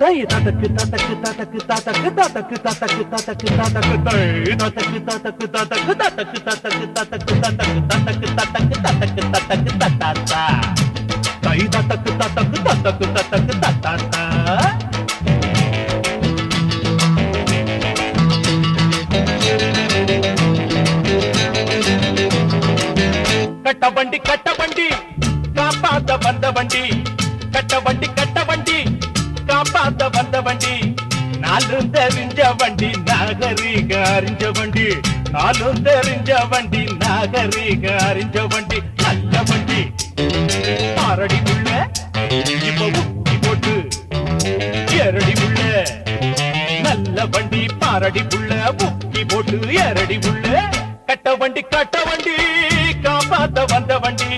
దై తటకు తటకు తటకు తటకు తటకు తటకు తటకు తటకు దై తటకు తటకు తటకు తటకు తటకు తటకు తటకు తటకు తటకు తటకు తటకు తటక దై తటకు తటకు తటకు తటకు తటక కట్టబండి కట్టబండి కాపాత బండబండి தெரிஞ்ச வண்டி நாகரிக அறிஞ்ச வண்டி. நாலும் தெரிஞ்ச வண்டி நாகரிக அறிஞ்ச வண்டி நல்ல வண்டி. பாரடி உள்ள இப்ப உக்கி போட்டு. எரடி உள்ள நல்ல வண்டி பாரடி உள்ள உக்கி போட்டு. எரடி உள்ள கட்ட வண்டி கட்ட வண்டி காப்பாத்த வந்த வண்டி.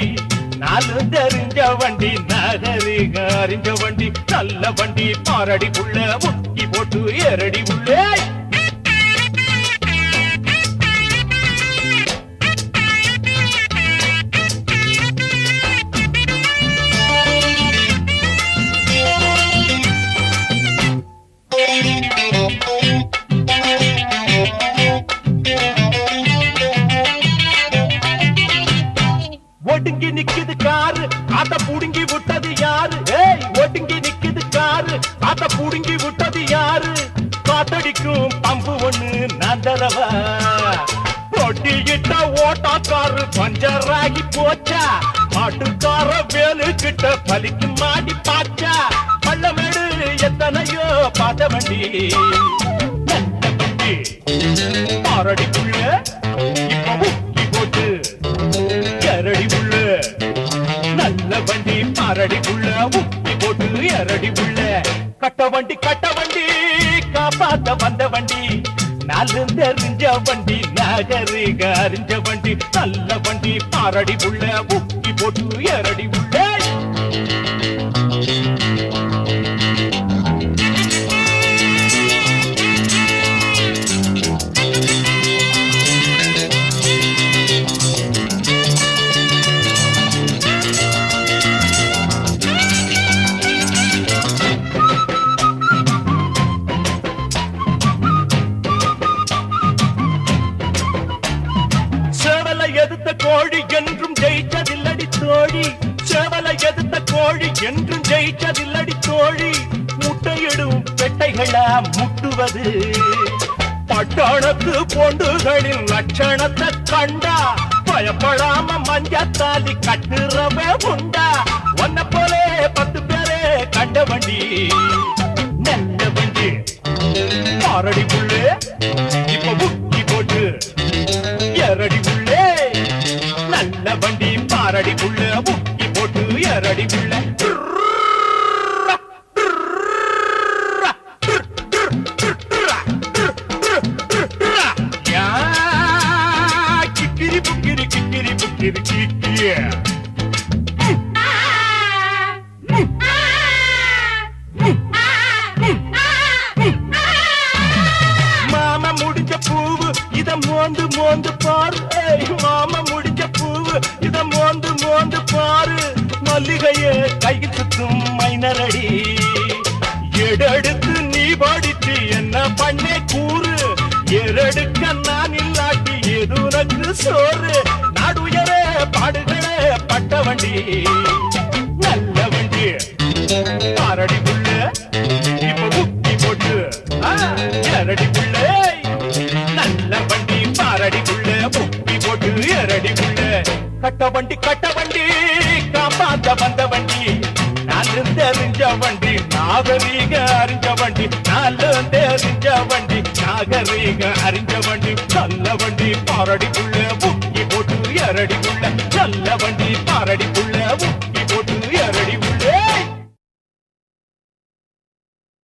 நாலு தெரிஞ்ச வண்டி நகரிக அறிஞ்ச வண்டி நல்ல வண்டி பாரடி உள்ள முக்கி போட்டு எரடி உள்ளே. ஒடுங்கி நிக்குது காரு. அத புடுங்கி விட்டது யாரு? ஏய் ஒடுங்கி நிக்குது காரு. அத புடுங்கி விட்டது யாரு? காத்தடிக்கும் பம்பு ஒண்ணு நான் தரவா பொட்டியிட்ட ஓட்டாக்காரு ஆகி போச்சா? மாட்டுக்கார வேலு கிட்ட பலிக்கு மாடி பாச்சா? பள்ளமேடு எத்தனையோ பார்த்த வண்டி? பாரடிக்குள்ள ஆறடி மரடி உள்ள முக்கி போட்டு எரடி உள்ள கட்ட வண்டி கட்ட வண்டி காப்பாத்த வந்த வண்டி. நாலு தெரிஞ்ச வண்டி நகரிக அறிஞ்ச வண்டி. நல்ல வண்டி ஆறடி உள்ள உப்பி போட்டு எரடி கோழி என்றும் ஜெயிச்சதில்லடி தோழி. முட்டையிடும் பெட்டைகளா முட்டுவது? பட்டணத்து பொண்டுகளின் லட்சணத்தை கண்டா. பயப்படாம மஞ்சத்தாலி கட்டுறவே உண்டா? ஒன்ன போலே போட்டு எரடி மாமா முடிஞ்ச பூவு இத மோந்து மோந்து பாரு. மாமா முடிஞ்ச பூவு இத மோந்து மோந்து பாரு. மல்லிகையே கையில் சுத்தும் மைனரடி. எடுத்து நீ படித்து என்ன பண்ணே கூறு. எரடுக்க நான் இல்லாட்டி எது உனக்கு சோறு? நாடுயரே பாடுகளே பட்ட வண்டி. நல்ல வண்டி. பாரடி புள்ள இப்ப புக்கி போட்டு. எரடி புள்ள. நல்ல வண்டி பாரடி புள்ள புக்கி போட்டு எரடி புள்ள. கட்ட வண்டி கட்ட வண்டி. வண்டி நாகரீக அறிஞ்ச வண்டி நல்ல தெரிஞ்ச வண்டி நாகரீக அறிஞ்ச வண்டி நல்ல வண்டி பாரடி புள்ள